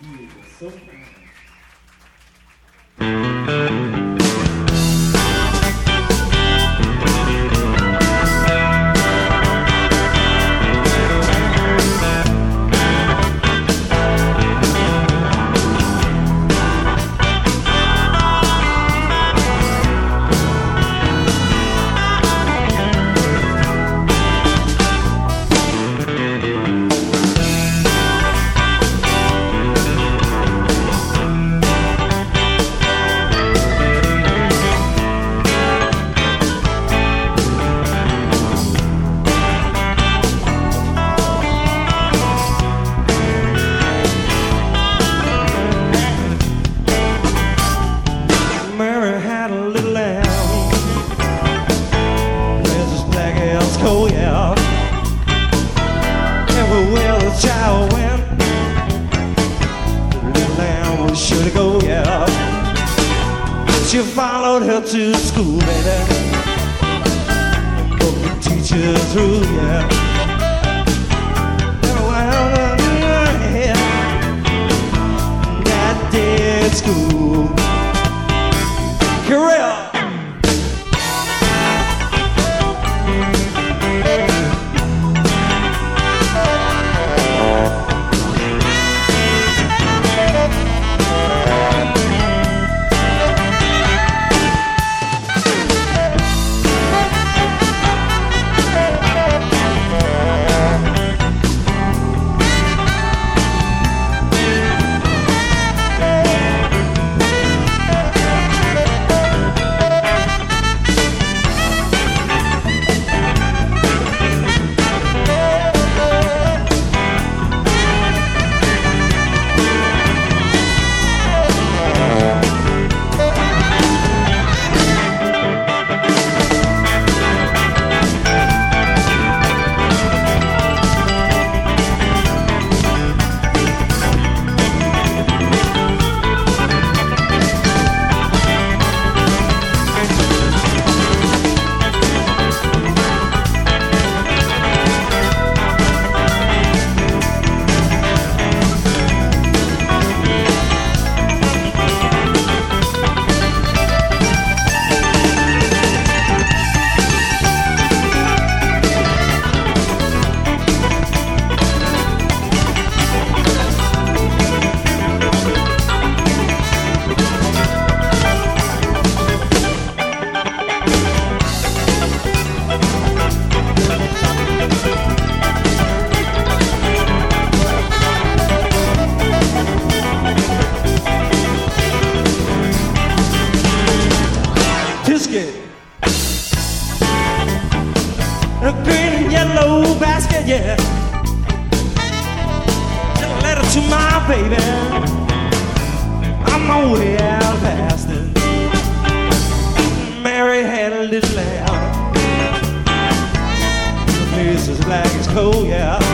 He is sure yeah. She followed her to school, baby. Put the teacher through, yeah. A green and yellow basket, yeah. And a letter to my baby. I'm my way out past it. Mary had a little lamb. The face as black as coal, yeah.